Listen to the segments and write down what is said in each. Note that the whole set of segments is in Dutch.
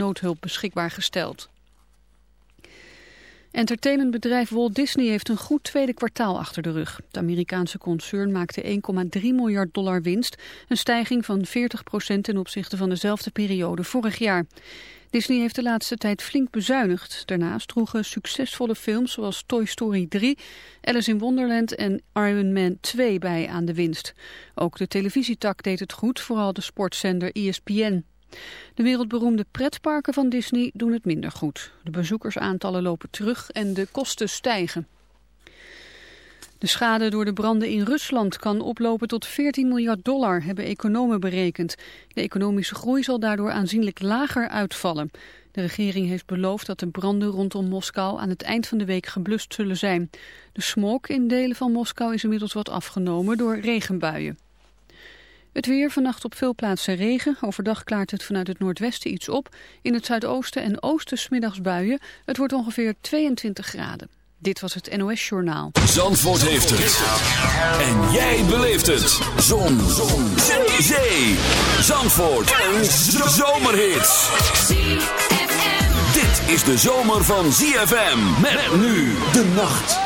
noodhulp beschikbaar gesteld. Entertainmentbedrijf Walt Disney heeft een goed tweede kwartaal achter de rug. Het Amerikaanse concern maakte 1,3 miljard dollar winst, een stijging van 40% ten opzichte van dezelfde periode vorig jaar. Disney heeft de laatste tijd flink bezuinigd. Daarnaast droegen succesvolle films zoals Toy Story 3, Alice in Wonderland en Iron Man 2 bij aan de winst. Ook de televisietak deed het goed, vooral de sportzender ESPN. De wereldberoemde pretparken van Disney doen het minder goed. De bezoekersaantallen lopen terug en de kosten stijgen. De schade door de branden in Rusland kan oplopen tot 14 miljard dollar, hebben economen berekend. De economische groei zal daardoor aanzienlijk lager uitvallen. De regering heeft beloofd dat de branden rondom Moskou aan het eind van de week geblust zullen zijn. De smog in delen van Moskou is inmiddels wat afgenomen door regenbuien. Het weer vannacht op veel plaatsen regen. Overdag klaart het vanuit het noordwesten iets op. In het zuidoosten en oosten smiddags buien. Het wordt ongeveer 22 graden. Dit was het NOS Journaal. Zandvoort heeft het. En jij beleeft het. Zon. Zon. Zee. Zandvoort. Een zomerhit. Dit is de zomer van ZFM. Met nu de nacht.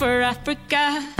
For Africa.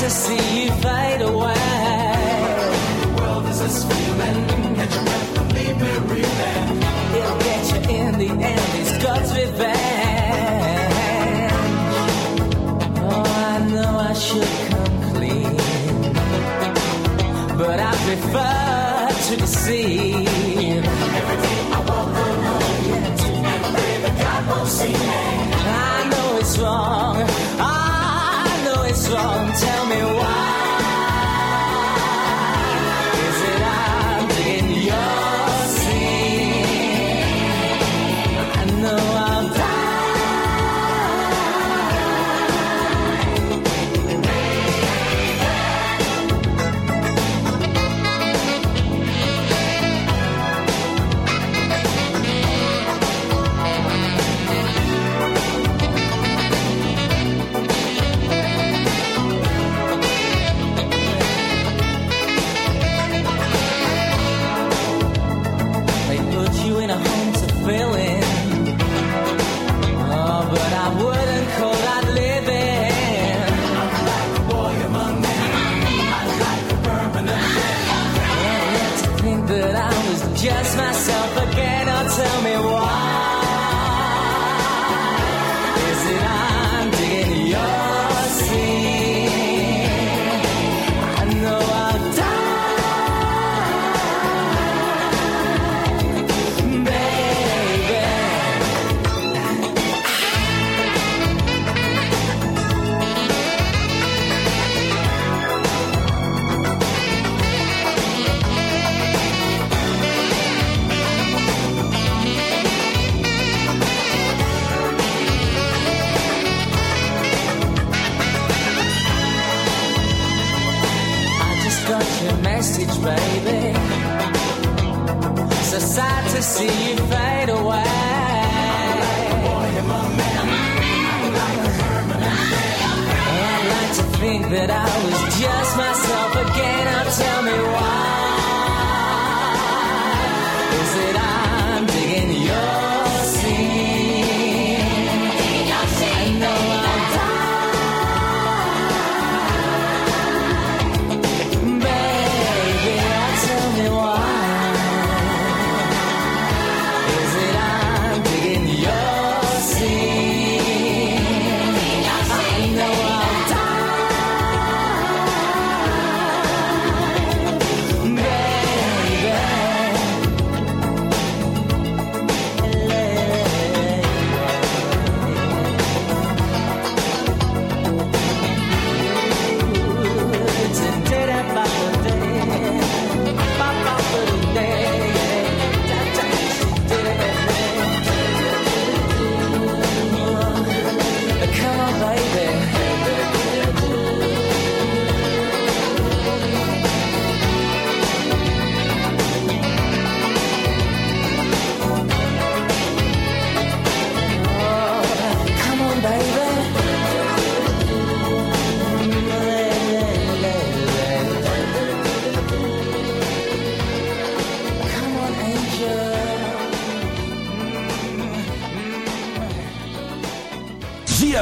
to see you fade away. The world is a this feeling. Catch your breath, believe me, breathing. He'll get you in the end. It's God's revenge. Oh, I know I should come clean, but I prefer to deceive. Every day I walk alone, yet and pray that God won't see me. I know it's wrong. I know it's wrong. Tell see you fade away. I like to think that I was just myself.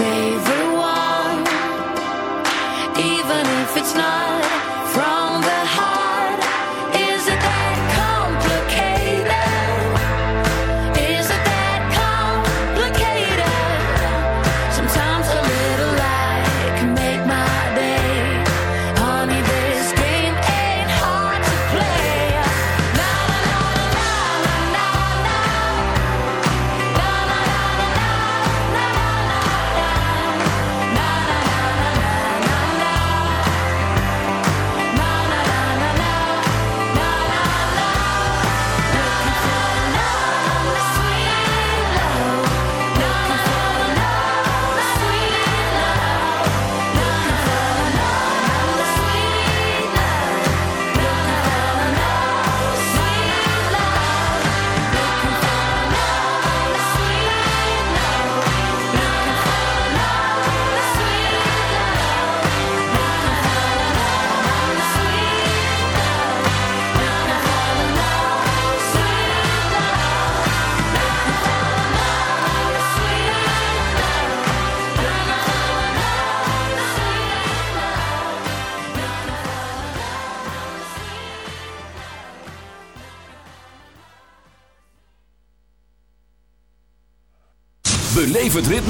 stay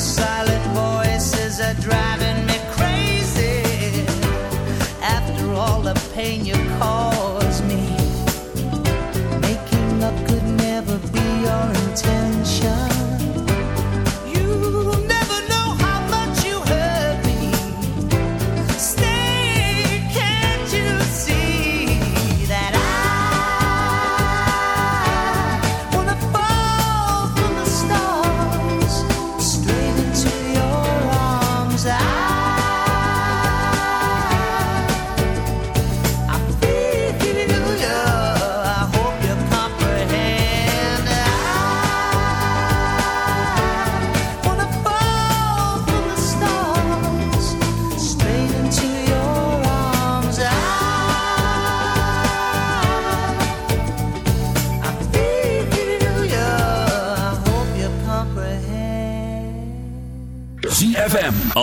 silent voice.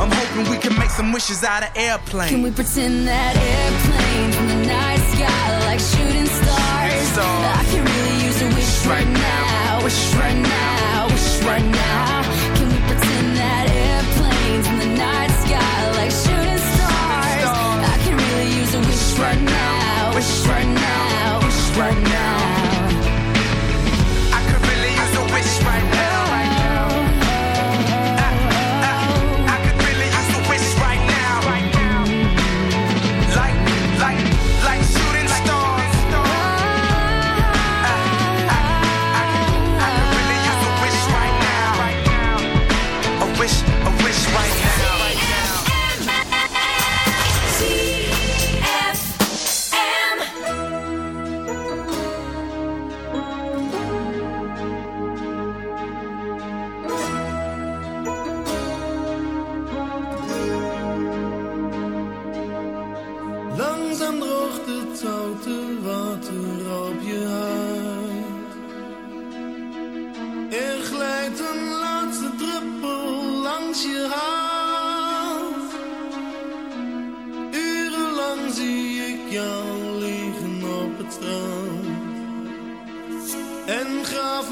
I'm hoping we can make some wishes out of airplane. Can we pretend that airplanes in the night sky like shooting stars? So I can really use a wish right, right now, now, wish right now, wish right now. Can we pretend that airplanes in the night sky like shooting stars? I can really use a wish right now, wish right now, wish right now.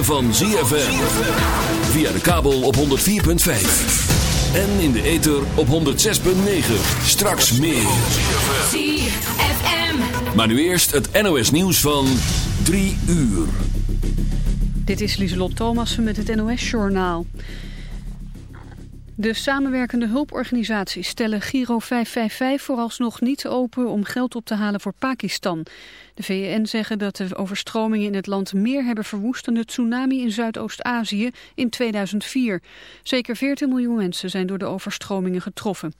Ritme van ZFM. Via de kabel op 104.5. En in de ether op 106.9. Straks meer. ZFM. Maar nu eerst het NOS nieuws van 3 uur. Dit is Lieselot Thomassen met het NOS-journaal. De samenwerkende hulporganisaties stellen Giro 555 vooralsnog niet open om geld op te halen voor Pakistan. De VN zeggen dat de overstromingen in het land meer hebben verwoest dan de tsunami in Zuidoost-Azië in 2004. Zeker 14 miljoen mensen zijn door de overstromingen getroffen.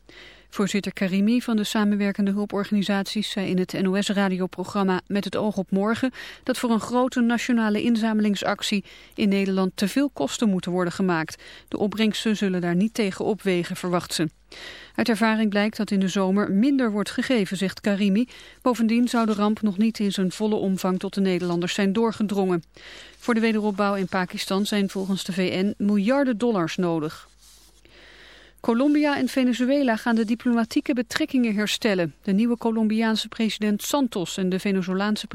Voorzitter Karimi van de samenwerkende hulporganisaties zei in het NOS-radioprogramma Met het oog op morgen dat voor een grote nationale inzamelingsactie in Nederland te veel kosten moeten worden gemaakt. De opbrengsten zullen daar niet tegen opwegen, verwacht ze. Uit ervaring blijkt dat in de zomer minder wordt gegeven, zegt Karimi. Bovendien zou de ramp nog niet in zijn volle omvang tot de Nederlanders zijn doorgedrongen. Voor de wederopbouw in Pakistan zijn volgens de VN miljarden dollars nodig. Colombia en Venezuela gaan de diplomatieke betrekkingen herstellen. De nieuwe Colombiaanse president Santos en de Venezolaanse president